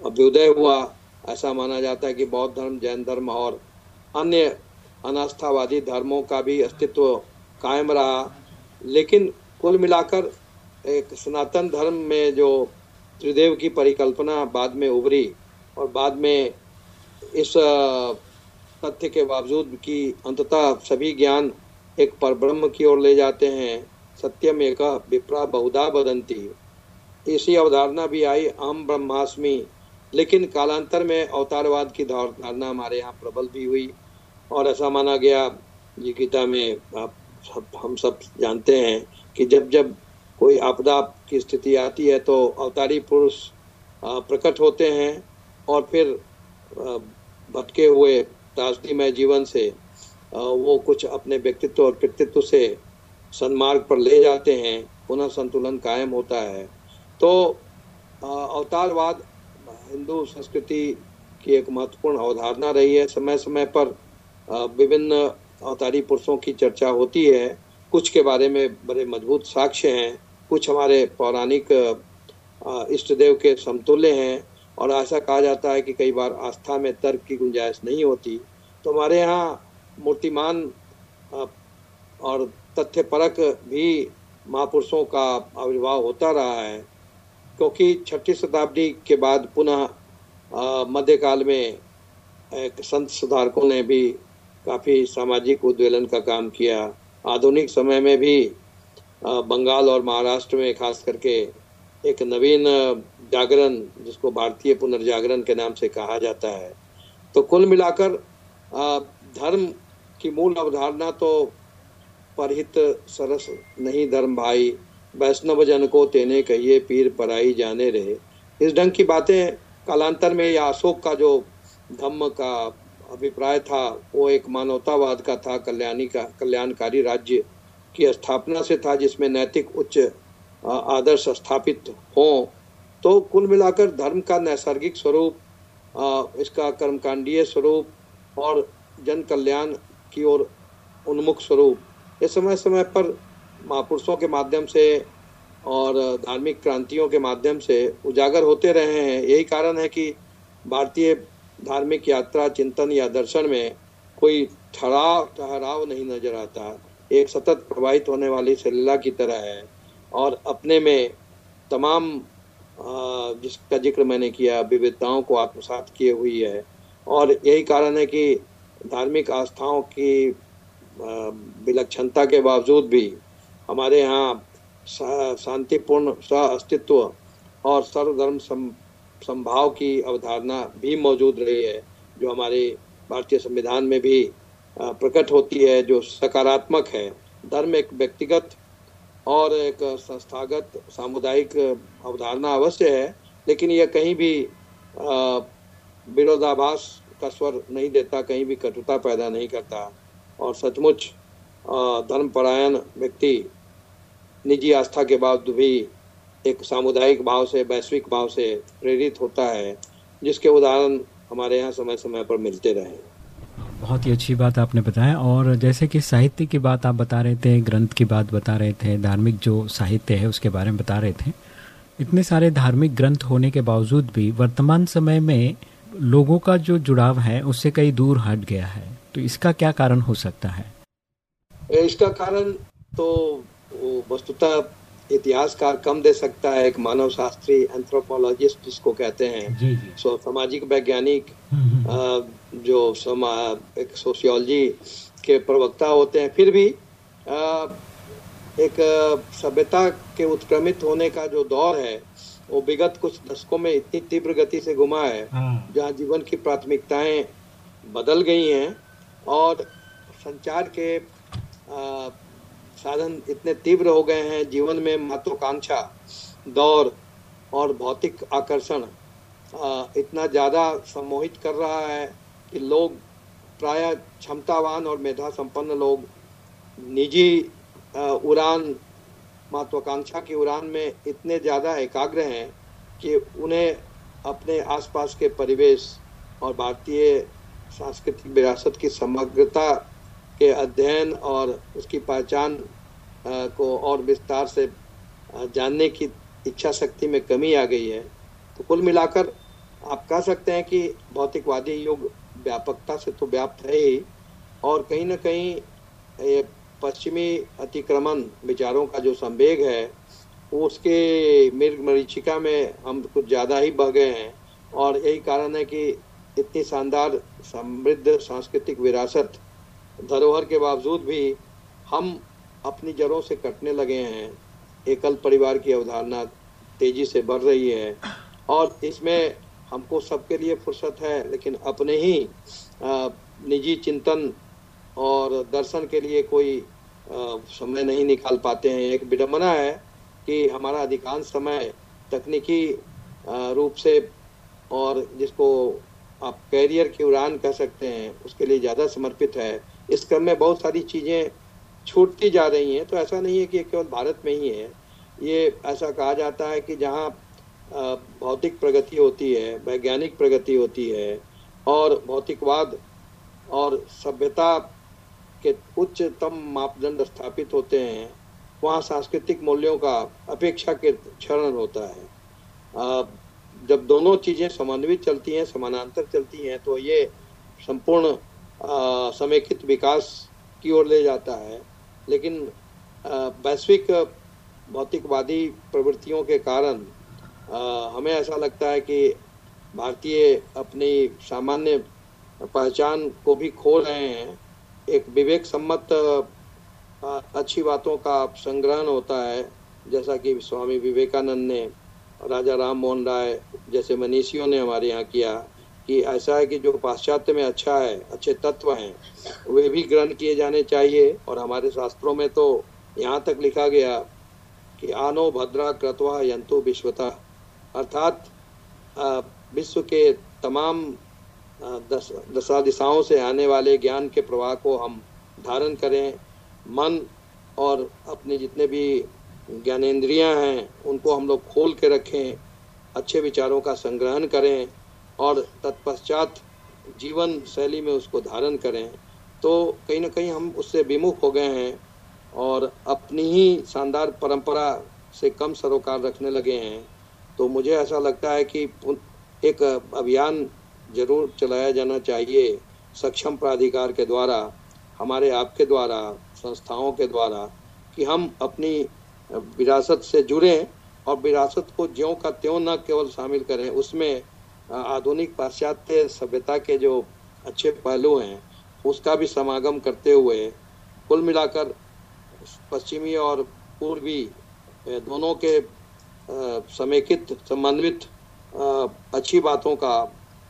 अभ्युदय हुआ। ऐसा माना जाता है कि बौद्ध धर्म जैन धर्म और अन्य अनास्थावादी धर्मों का भी अस्तित्व कायम रहा। लेकिन कुल मिलाकर एक सनातन धर्म में जो त्रिदेव की परिकल्पना बाद में उभरी और बाद में इस तथ्य के बावजूद कि अंततः सभी ज्ञान एक परब्रह्म की ओर ले जाते हैं, सत्यम एक विप्रा बहुधा बदंती। इसी अवधारणा भी आई अहम ब्रह्मास्मि, लेकिन कालांतर में अवतारवाद की धारणा हमारे यहाँ प्रबल भी हुई और ऐसा माना गया गीता में आप सब, हम सब जानते हैं कि जब जब कोई आपदा की स्थिति आती है तो अवतारी पुरुष प्रकट होते हैं और फिर भटके हुए त्रासदीमय जीवन से वो कुछ अपने व्यक्तित्व और कृतित्व से सन्मार्ग पर ले जाते हैं, पुनः संतुलन कायम होता है। तो अवतारवाद हिंदू संस्कृति की एक महत्वपूर्ण अवधारणा रही है। समय समय पर विभिन्न अवतारी पुरुषों की चर्चा होती है। कुछ के बारे में बड़े मज़बूत साक्ष्य हैं। कुछ हमारे पौराणिक इष्ट देव के समतुल्य हैं और ऐसा कहा जाता है कि कई बार आस्था में तर्क की गुंजाइश नहीं होती। तो हमारे यहाँ मूर्तिमान और तथ्य परक भी महापुरुषों का आविर्भाव होता रहा है, क्योंकि छठी शताब्दी के बाद पुनः मध्यकाल में संत सुधारकों ने भी काफ़ी सामाजिक उद्वेलन का काम किया। आधुनिक समय में भी बंगाल और महाराष्ट्र में, खास करके एक नवीन जागरण, जिसको भारतीय पुनर्जागरण के नाम से कहा जाता है। तो कुल मिलाकर धर्म की मूल अवधारणा तो परहित सरस नहीं धर्म भाई, वैष्णव जन को तेने कहिए, पीर पराई जाने रहे। इस ढंग की बातें कालांतर में या अशोक का जो धम्म का अभिप्राय था, वो एक मानवतावाद का था, कल्याणी का, कल्याणकारी राज्य की स्थापना से था, जिसमें नैतिक उच्च आदर्श स्थापित हों तो कुल मिलाकर धर्म का नैसर्गिक स्वरूप इसका कर्मकांडीय स्वरूप और जन कल्याण की ओर उन्मुख स्वरूप। ये समय समय पर महापुरुषों के माध्यम से और धार्मिक क्रांतियों के माध्यम से उजागर होते रहे हैं। यही कारण है कि भारतीय धार्मिक यात्रा, चिंतन या दर्शन में कोई ठहराव ठहराव नहीं नज़र आता। एक सतत प्रवाहित होने वाली सलीला की तरह है। और अपने में तमाम जिसका ज़िक्र मैंने किया, विविधताओं को आत्मसात किए हुई है। और यही कारण है कि धार्मिक आस्थाओं की विलक्षणता के बावजूद भी हमारे यहाँ शांतिपूर्ण सह अस्तित्व और सर्वधर्म संभाव की अवधारणा भी मौजूद रही है, जो हमारे भारतीय संविधान में भी प्रकट होती है, जो सकारात्मक है। धर्म एक व्यक्तिगत और एक संस्थागत, सामुदायिक अवधारणा अवश्य है, लेकिन यह कहीं भी विरोधाभास का स्वर नहीं देता, कहीं भी कटुता पैदा नहीं करता। और सचमुच धर्मपरायण व्यक्ति निजी आस्था के बाद भी एक सामुदायिक भाव से, वैश्विक भाव से प्रेरित होता है, जिसके उदाहरण हमारे यहाँ समय समय पर मिलते रहे। बहुत ही अच्छी बात आपने बताया। और जैसे कि साहित्य की बात आप बता रहे थे ग्रंथ की बात बता रहे थे धार्मिक जो साहित्य है उसके बारे में बता रहे थे इतने सारे धार्मिक ग्रंथ होने के बावजूद भी वर्तमान समय में लोगों का जो जुड़ाव है उससे कई दूर हट गया है। तो इसका क्या कारण हो सकता है? इसका कारण तो वस्तुतः इतिहासकार कम दे सकता है। एक मानव शास्त्री एंथ्रोपोलॉजिस्ट जिसको कहते हैं। जी जी। सो सामाजिक वैज्ञानिक हम्म, हम्म। जो समा एक सोशियोलॉजी के प्रवक्ता होते हैं फिर भी आ, एक सभ्यता के उत्क्रमित होने का जो दौर है वो विगत कुछ दशकों में इतनी तीव्र गति से घुमा है हाँ। जहाँ जीवन की प्राथमिकताएँ बदल गई हैं और संचार के साधन इतने तीव्र हो गए हैं जीवन में महत्वाकांक्षा दौर और भौतिक आकर्षण इतना ज़्यादा सम्मोहित कर रहा है कि लोग प्राय क्षमतावान और मेधा संपन्न लोग निजी उड़ान, महत्वाकांक्षा की उड़ान में इतने ज़्यादा एकाग्र हैं कि उन्हें अपने आसपास के परिवेश और भारतीय सांस्कृतिक विरासत की समग्रता के अध्ययन और उसकी पहचान को और विस्तार से जानने की इच्छा शक्ति में कमी आ गई है। तो कुल मिलाकर आप कह सकते हैं कि भौतिकवादी युग व्यापकता से तो व्याप्त है ही। और कहीं ना कहीं ये पश्चिमी अतिक्रमण विचारों का जो संवेग है, उसके मृग मरीचिका में हम कुछ ज़्यादा ही बह गए हैं। और यही कारण है कि इतनी शानदार समृद्ध सांस्कृतिक विरासत धरोहर के बावजूद भी हम अपनी जड़ों से कटने लगे हैं। एकल परिवार की अवधारणा तेज़ी से बढ़ रही है। और इसमें हमको सबके लिए फुर्सत है, लेकिन अपने ही निजी चिंतन और दर्शन के लिए कोई समय नहीं निकाल पाते हैं। एक विडम्बना है कि हमारा अधिकांश समय तकनीकी रूप से और जिसको आप कैरियर की उड़ान कह सकते हैं, उसके लिए ज़्यादा समर्पित है। इस क्रम में बहुत सारी चीज़ें छूटती जा रही हैं तो ऐसा नहीं है कि केवल भारत में ही है। ये ऐसा कहा जाता है कि जहाँ भौतिक प्रगति होती है, वैज्ञानिक प्रगति होती है, और भौतिकवाद और सभ्यता के उच्चतम मापदंड स्थापित होते हैं, वहाँ सांस्कृतिक मूल्यों का अपेक्षा के क्षरण होता है। जब दोनों चीज़ें समन्वित चलती हैं, समानांतर चलती हैं तो ये संपूर्ण समेकित विकास की ओर ले जाता है। लेकिन वैश्विक भौतिकवादी प्रवृत्तियों के कारण हमें ऐसा लगता है कि भारतीय अपनी सामान्य पहचान को भी खो रहे हैं। एक विवेक सम्मत अच्छी बातों का संग्रहण होता है, जैसा कि स्वामी विवेकानंद ने, राजा राम मोहन राय जैसे मनीषियों ने हमारे यहाँ किया कि ऐसा है कि जो पाश्चात्य में अच्छा है, अच्छे तत्व हैं, वे भी ग्रहण किए जाने चाहिए। और हमारे शास्त्रों में तो यहाँ तक लिखा गया कि आनो भद्रा क्रतवा यंतु विश्वता। अर्थात विश्व के तमाम दस, दशा दिशाओं से आने वाले ज्ञान के प्रवाह को हम धारण करें। मन और अपने जितने भी ज्ञानेंद्रियाँ हैं, उनको हम लोग खोल के रखें, अच्छे विचारों का संग्रहण करें और तत्पश्चात जीवन शैली में उसको धारण करें। तो कहीं ना कहीं हम उससे विमुख हो गए हैं और अपनी ही शानदार परंपरा से कम सरोकार रखने लगे हैं। तो मुझे ऐसा लगता है कि एक अभियान ज़रूर चलाया जाना चाहिए सक्षम प्राधिकार के द्वारा, हमारे आपके द्वारा, संस्थाओं के द्वारा, कि हम अपनी विरासत से जुड़ें और विरासत को ज्यों का त्यों न केवल शामिल करें। उसमें आधुनिक पाश्चात्य सभ्यता के जो अच्छे पहलू हैं, उसका भी समागम करते हुए कुल मिलाकर पश्चिमी और पूर्वी दोनों के समेकित, समन्वित अच्छी बातों का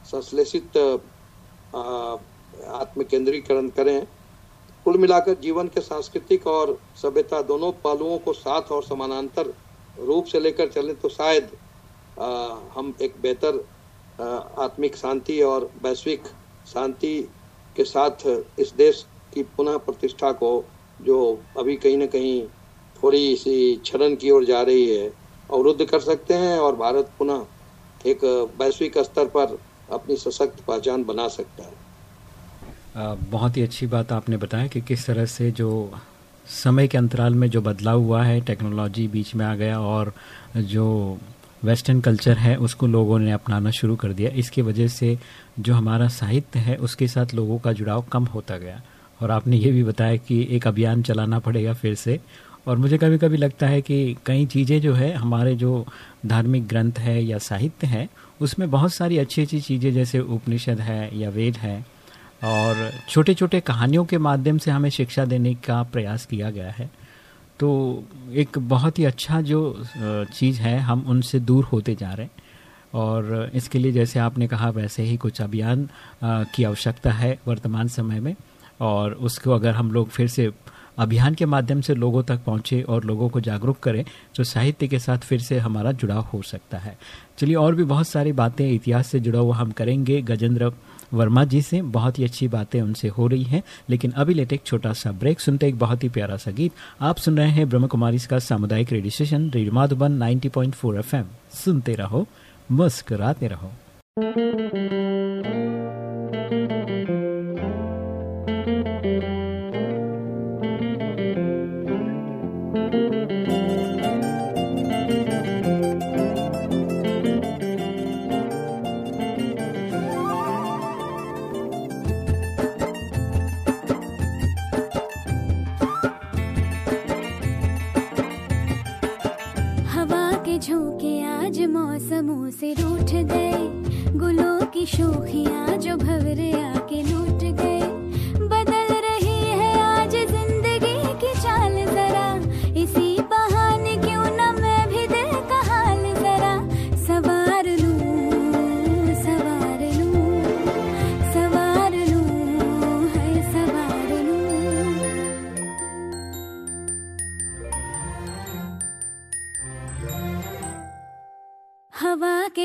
संश्लेषित आत्म केंद्रीकरण करें। कुल मिलाकर जीवन के सांस्कृतिक और सभ्यता दोनों पहलुओं को साथ और समानांतर रूप से लेकर चलें तो शायद हम एक बेहतर आत्मिक शांति और वैश्विक शांति के साथ इस देश की पुनः प्रतिष्ठा को, जो अभी कहीं ना कहीं थोड़ी सी क्षरण की ओर जा रही है अवरुद्ध कर सकते हैं और भारत पुनः एक वैश्विक स्तर पर अपनी सशक्त पहचान बना सकता है। बहुत ही अच्छी बात आपने बताया कि किस तरह से जो समय के अंतराल में जो बदलाव हुआ है, टेक्नोलॉजी बीच में आ गया और जो वेस्टर्न कल्चर है, उसको लोगों ने अपनाना शुरू कर दिया। इसकी वजह से जो हमारा साहित्य है, उसके साथ लोगों का जुड़ाव कम होता गया। और आपने ये भी बताया कि एक अभियान चलाना पड़ेगा फिर से। और मुझे कभी कभी लगता है कि कई चीज़ें जो है, हमारे जो धार्मिक ग्रंथ है या साहित्य है, उसमें बहुत सारी अच्छी अच्छी चीज़ें जैसे उपनिषद है या वेद है और छोटे छोटे कहानियों के माध्यम से हमें शिक्षा देने का प्रयास किया गया है। तो एक बहुत ही अच्छा जो चीज़ है, हम उनसे दूर होते जा रहे हैं और इसके लिए जैसे आपने कहा, वैसे ही कुछ अभियान की आवश्यकता है वर्तमान समय में और उसको अगर हम लोग फिर से अभियान के माध्यम से लोगों तक पहुँचे और लोगों को जागरूक करें तो साहित्य के साथ फिर से हमारा जुड़ाव हो सकता है। चलिए, और भी बहुत सारी बातें इतिहास से जुड़ा हुआ हम करेंगे। गजेंद्र वर्मा जी से बहुत ही अच्छी बातें उनसे हो रही हैं, लेकिन अभी लेते एक छोटा सा ब्रेक। सुनते एक बहुत ही प्यारा सा गीत। आप सुन रहे हैं ब्रह्म कुमारी का सामुदायिक radio station, radio Madhuban 90.4 FM सुनते रहो, मुस्कुराते रहो। शोखियाँ जो भवरे आके लूट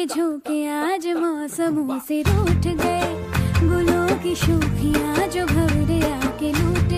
झोंके आज मौसमों से रूठ गए। गुलों की शूखियाँ जो घबरे आके लूट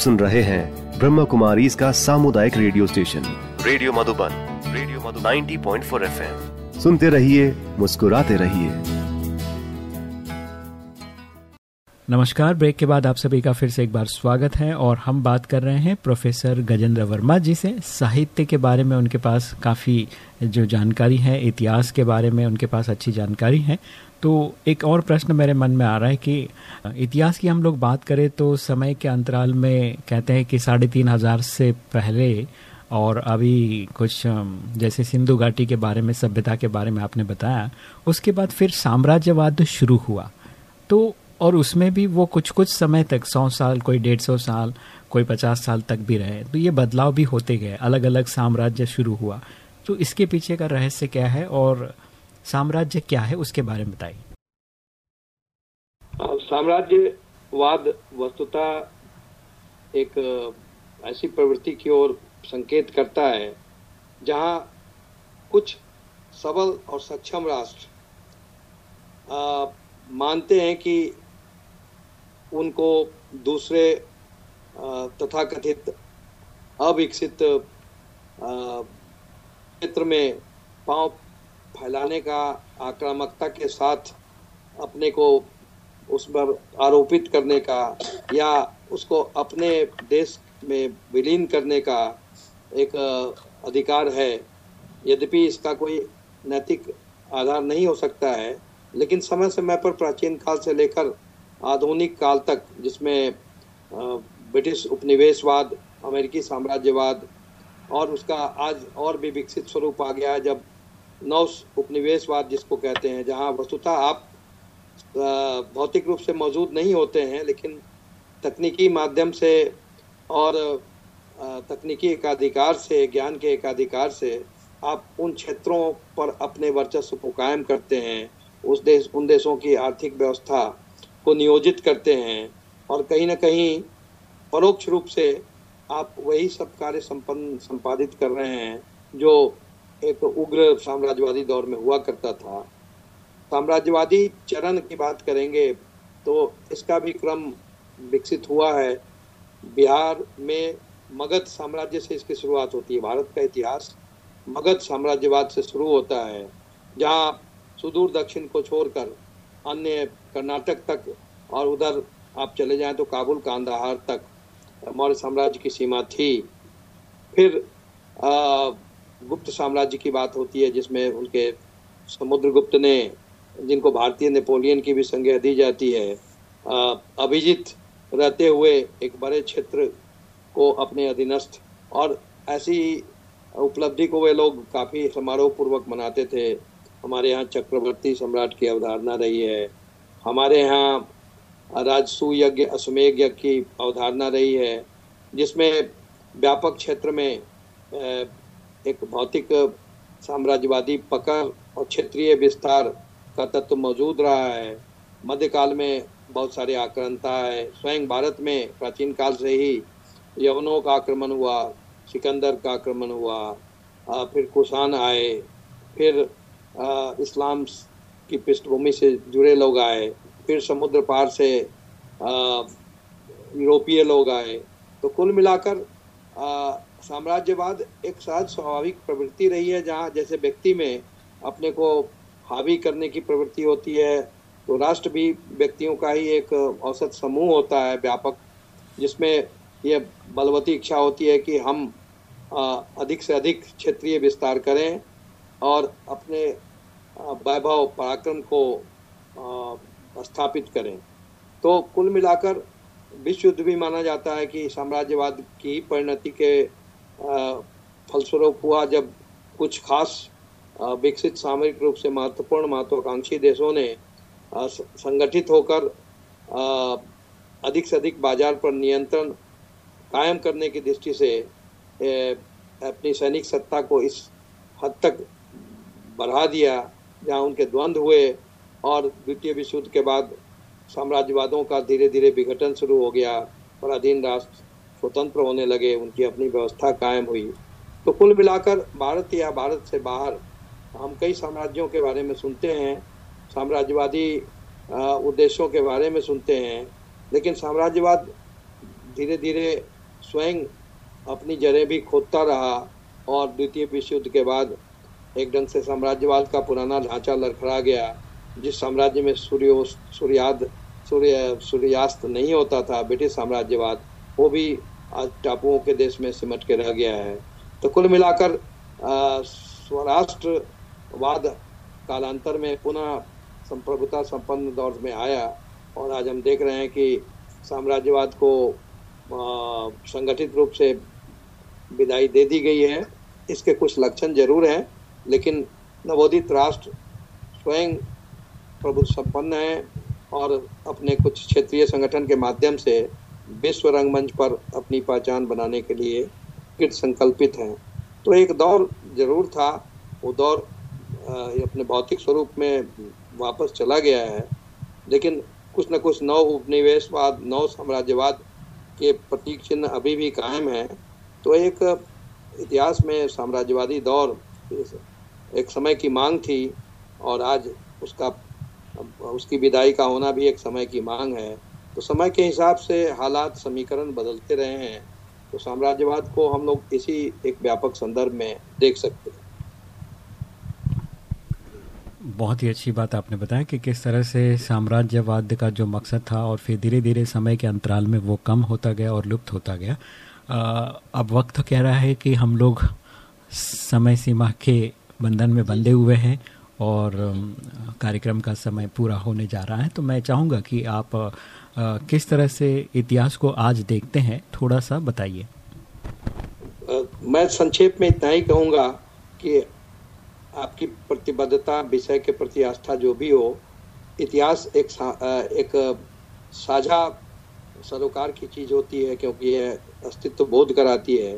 सुन रहे हैं ब्रह्म कुमारी इसका सामुदायिक radio station. Radio Madhuban radio Madhu 90.4 FM. सुनते रहिए मुस्कुराते रहिए। नमस्कार ब्रेक के बाद आप सभी का फिर से एक बार स्वागत है और हम बात कर रहे हैं प्रोफेसर गजेंद्र वर्मा जी से। साहित्य के बारे में उनके पास काफ़ी जो जानकारी है इतिहास के बारे में उनके पास अच्छी जानकारी है। तो एक और प्रश्न मेरे मन में आ रहा है कि इतिहास की हम लोग बात करें तो समय के अंतराल में कहते हैं कि साढ़े तीन हज़ार से पहले और अभी कुछ जैसे सिंधु घाटी के बारे में, सभ्यता के बारे में आपने बताया, उसके बाद फिर साम्राज्यवाद शुरू हुआ। तो और उसमें भी वो कुछ कुछ समय तक, सौ साल, कोई डेढ़ सौ साल, कोई पचास साल तक भी रहे। तो ये बदलाव भी होते गए अलग अलग साम्राज्य शुरू हुआ। तो इसके पीछे का रहस्य क्या है और साम्राज्य क्या है उसके बारे में बताइए। साम्राज्यवाद वस्तुतः एक ऐसी प्रवृत्ति की ओर संकेत करता है जहाँ कुछ सबल और सक्षम राष्ट्र अ, मानते हैं कि उनको दूसरे तथाकथित अविकसित क्षेत्र में पाँव फैलाने का आक्रामकता के साथ अपने को उस पर आरोपित करने का या उसको अपने देश में विलीन करने का एक अधिकार है। यद्यपि इसका कोई नैतिक आधार नहीं हो सकता है, लेकिन समय समय पर प्राचीन काल से लेकर आधुनिक काल तक, जिसमें ब्रिटिश उपनिवेशवाद, अमेरिकी साम्राज्यवाद और उसका आज और भी विकसित स्वरूप आ गया है, जब नव उपनिवेशवाद जिसको कहते हैं, जहाँ वस्तुतः आप भौतिक रूप से मौजूद नहीं होते हैं, लेकिन तकनीकी माध्यम से और तकनीकी एकाधिकार से, ज्ञान के एकाधिकार से आप उन क्षेत्रों पर अपने वर्चस्व को कायम करते हैं, उस देश, उन देशों की आर्थिक व्यवस्था को नियोजित करते हैं और कहीं ना कहीं परोक्ष रूप से आप वही सब कार्य संपन्न, संपादित कर रहे हैं, जो एक उग्र साम्राज्यवादी दौर में हुआ करता था। साम्राज्यवादी चरण की बात करेंगे तो इसका भी क्रम विकसित हुआ है। बिहार में मगध साम्राज्य से इसकी शुरुआत होती है भारत का इतिहास मगध साम्राज्यवाद से शुरू होता है जहाँ सुदूर दक्षिण को छोड़कर अन्य कर्नाटक तक और उधर आप चले जाएँ तो काबुल कांदाहार तक मौर्य साम्राज्य की सीमा थी। फिर आ, गुप्त साम्राज्य की बात होती है, जिसमें उनके समुद्रगुप्त ने, जिनको भारतीय नेपोलियन की भी संज्ञा दी जाती है अभिजीत रहते हुए एक बड़े क्षेत्र को अपने अधीनस्थ और ऐसी उपलब्धि को वे लोग काफ़ी समारोह पूर्वक मनाते थे। हमारे यहाँ चक्रवर्ती सम्राट की अवधारणा रही है। हमारे यहाँ राजसू यज्ञ अश्वमेघ यज्ञ की अवधारणा रही है, जिसमें व्यापक क्षेत्र में एक भौतिक साम्राज्यवादी पकड़ और क्षेत्रीय विस्तार का तत्व मौजूद रहा है। मध्यकाल में बहुत सारे आक्रांता है। स्वयं भारत में प्राचीन काल से ही यवनों का आक्रमण हुआ, सिकंदर का आक्रमण हुआ फिर कुषाण आए, फिर इस्लाम की पृष्ठभूमि से जुड़े लोग आए, फिर समुद्र पार से यूरोपीय लोग आए। तो कुल मिलाकर साम्राज्यवाद एक सहज स्वाभाविक प्रवृत्ति रही है, जहाँ जैसे व्यक्ति में अपने को हावी करने की प्रवृत्ति होती है तो राष्ट्र भी व्यक्तियों का ही एक औसत समूह होता है व्यापक, जिसमें यह बलवती इच्छा होती है कि हम अधिक से अधिक क्षेत्रीय विस्तार करें और अपने वैभव पराक्रम को स्थापित करें। तो कुल मिलाकर विश्व युद्ध भी माना जाता है कि साम्राज्यवाद की परिणति के फलस्वरूप हुआ जब कुछ खास विकसित सामरिक रूप से महत्वपूर्ण, महत्वाकांक्षी देशों ने संगठित होकर अधिक से अधिक बाज़ार पर नियंत्रण कायम करने की दृष्टि से अपनी सैनिक सत्ता को इस हद तक बढ़ा दिया, जहाँ उनके द्वंद्व हुए और द्वितीय विश्व युद्ध के बाद साम्राज्यवादों का धीरे धीरे विघटन शुरू हो गया पराधीन राष्ट्र स्वतंत्र होने लगे, उनकी अपनी व्यवस्था कायम हुई। तो कुल मिलाकर भारत या भारत से बाहर, हम कई साम्राज्यों के बारे में सुनते हैं, साम्राज्यवादी उद्देश्यों के बारे में सुनते हैं, लेकिन साम्राज्यवाद धीरे धीरे स्वयं अपनी जड़ें भी खोदता रहा और द्वितीय विश्व युद्ध के बाद एक ढंग से साम्राज्यवाद का पुराना ढांचा लड़खड़ा गया, जिस साम्राज्य में सूर्यो, सूर्याद, सूर्य, सूर्यास्त नहीं होता था, ब्रिटिश साम्राज्यवाद, वो भी आज टापुओं के देश में सिमट के रह गया है। तो कुल मिलाकर स्वराष्ट्रवाद कालांतर में पुनः संप्रभुता संपन्न दौर में आया और आज हम देख रहे हैं कि साम्राज्यवाद को संगठित रूप से विदाई दे दी गई है। इसके कुछ लक्षण ज़रूर हैं, लेकिन नवोदित राष्ट्र स्वयं प्रभु संपन्न है और अपने कुछ क्षेत्रीय संगठन के माध्यम से विश्व रंगमंच पर अपनी पहचान बनाने के लिए कृत संकल्पित हैं। तो एक दौर ज़रूर था। वो दौर अपने भौतिक स्वरूप में वापस चला गया है। लेकिन कुछ न कुछ नव उपनिवेशवाद, नव साम्राज्यवाद के प्रतीक चिन्ह अभी भी कायम है। तो एक इतिहास में साम्राज्यवादी दौर एक समय की मांग थी और आज उसका उसकी विदाई का होना भी एक समय की मांग है। तो समय के हिसाब से हालात समीकरण बदलते रहे हैं तो साम्राज्यवाद को हम लोग इसी एक व्यापक संदर्भ में देख सकते हैं। बहुत ही अच्छी बात आपने बताया कि किस तरह से साम्राज्यवाद का जो मकसद था और फिर धीरे धीरे समय के अंतराल में वो कम होता गया और लुप्त होता गया। अ, अब वक्त तो कह रहा है कि हम लोग समय सीमा के बंधन में बंधे हुए हैं और कार्यक्रम का समय पूरा होने जा रहा है तो मैं चाहूँगा कि आप किस तरह से इतिहास को आज देखते हैं थोड़ा सा बताइए। मैं संक्षेप में इतना ही कहूँगा कि आपकी प्रतिबद्धता विषय के प्रति आस्था जो भी हो इतिहास एक सा, एक साझा सरोकार की चीज़ होती है क्योंकि यह अस्तित्व बोध कराती है।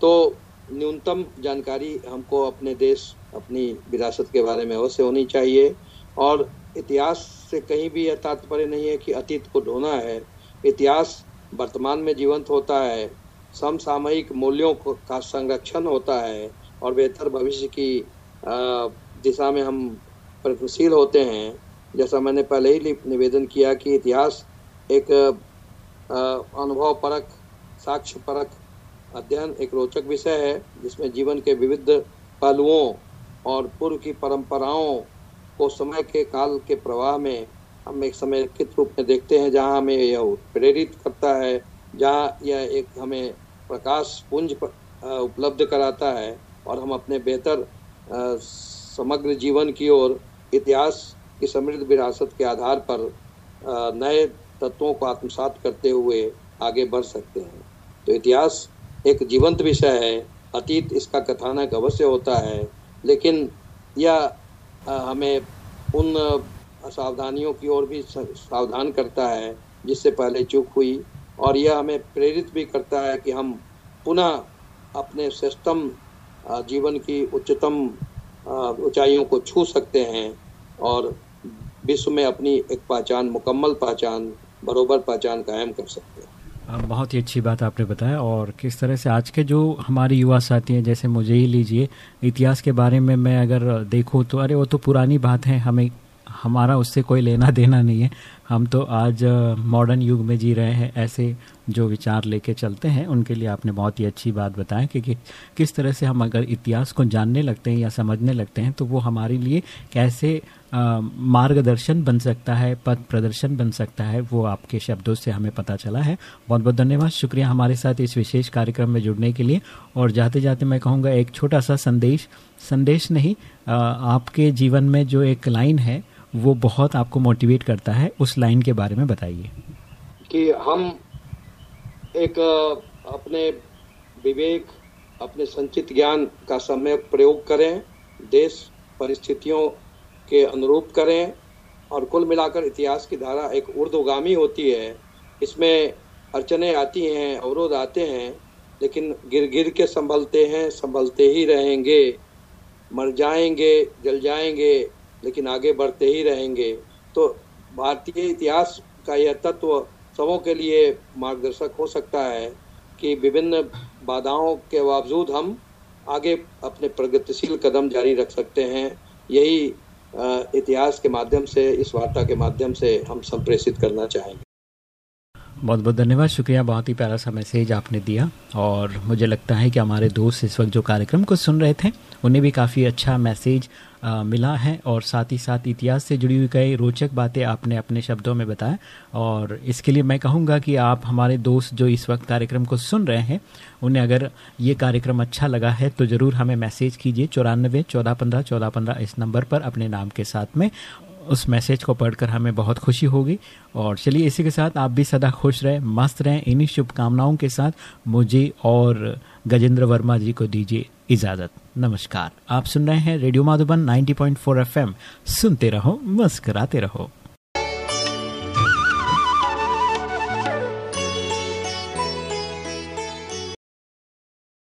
तो न्यूनतम जानकारी हमको अपने देश अपनी विरासत के बारे में अवश्य होनी चाहिए और इतिहास से कहीं भी यह तात्पर्य नहीं है कि अतीत को ढोना है। इतिहास वर्तमान में जीवंत होता है। समसामयिक मूल्यों को संरक्षण होता है और बेहतर भविष्य की दिशा में हम प्रगतिशील होते हैं। जैसा मैंने पहले ही निवेदन किया कि इतिहास एक अनुभव परक साक्ष्य परक अध्ययन, एक रोचक विषय है, जिसमें जीवन के विविध पहलुओं और पूर्व की परंपराओं को समय के काल के प्रवाह में हम एक समेकित रूप में देखते हैं, जहाँ हमें यह प्रेरित करता है, जहाँ यह एक हमें प्रकाश पुंज उपलब्ध कराता है और हम अपने बेहतर समग्र जीवन की ओर इतिहास की समृद्ध विरासत के आधार पर नए तत्वों को आत्मसात करते हुए आगे बढ़ सकते हैं। तो इतिहास एक जीवंत विषय है, अतीत इसका कथानक अवश्य होता है, लेकिन यह हमें उन सावधानियों की ओर भी सावधान करता है, जिससे पहले चूक हुई। और यह हमें प्रेरित भी करता है कि हम पुनः अपने सिस्टम जीवन की उच्चतम ऊंचाइयों को छू सकते हैं और विश्व में अपनी एक पहचान, मुकम्मल पहचान, बरोबर पहचान कायम कर सकते हैं। बहुत ही अच्छी बात आपने बताया और किस तरह से आज के जो हमारे युवा साथी हैं, जैसे मुझे ही लीजिए, इतिहास के बारे में मैं अगर देखूँ तो अरे वो तो पुरानी बात है, हमें हमारा उससे कोई लेना देना नहीं है। हम तो आज मॉडर्न युग में जी रहे हैं ऐसे जो विचार लेके चलते हैं उनके लिए आपने बहुत ही अच्छी बात बताया कि, कि किस तरह से हम अगर इतिहास को जानने लगते हैं या समझने लगते हैं तो वो हमारे लिए कैसे मार्गदर्शन बन सकता है पथ प्रदर्शन बन सकता है वो आपके शब्दों से हमें पता चला है। बहुत बहुत धन्यवाद। शुक्रिया हमारे साथ इस विशेष कार्यक्रम में जुड़ने के लिए। और जाते जाते मैं कहूँगा एक छोटा सा संदेश संदेश नहीं अ, आपके जीवन में जो एक लाइन है वो बहुत आपको मोटिवेट करता है, उस लाइन के बारे में बताइए। कि हम एक अपने विवेक, अपने संचित ज्ञान का समय प्रयोग करें, देश, परिस्थितियों के अनुरूप करें, और कुल मिलाकर इतिहास की धारा एक ऊर्ध्वगामी होती है। इसमें अड़चने आती हैं, अवरोध आते हैं, लेकिन गिर गिर के संभलते हैं, संभलते ही रहेंगे। मर जाएँगे, जल जाएँगे लेकिन आगे बढ़ते ही रहेंगे। तो भारतीय इतिहास का यह तत्व सबों के लिए मार्गदर्शक हो सकता है कि विभिन्न बाधाओं के बावजूद हम आगे अपने प्रगतिशील कदम जारी रख सकते हैं। यही इतिहास के माध्यम से, इस वार्ता के माध्यम से हम संप्रेषित करना चाहेंगे। बहुत बहुत धन्यवाद। शुक्रिया बहुत ही प्यारा सा मैसेज आपने दिया। और मुझे लगता है कि हमारे दोस्त इस वक्त जो कार्यक्रम को सुन रहे थे उन्हें भी काफ़ी अच्छा मैसेज आ, मिला है। और साथ ही साथ इतिहास से जुड़ी हुई कई रोचक बातें आपने अपने शब्दों में बताया। और इसके लिए मैं कहूँगा कि आप हमारे दोस्त जो इस वक्त कार्यक्रम को सुन रहे हैं उन्हें अगर ये कार्यक्रम अच्छा लगा है तो ज़रूर हमें मैसेज कीजिए चौरानबे चौदह पंद्रह चौदह पंद्रह इस नंबर पर अपने नाम के साथ में। उस मैसेज को पढ़कर हमें बहुत खुशी होगी। और चलिए इसी के साथ आप भी सदा खुश रहें, मस्त रहें। इन्हीं शुभकामनाओं के साथ मुझे और गजेंद्र वर्मा जी को दीजिए इजाज़त। नमस्कार। आप सुन रहे हैं रेडियो माधुबन 90.4 एफएम। सुनते रहो, मस्कराते रहो।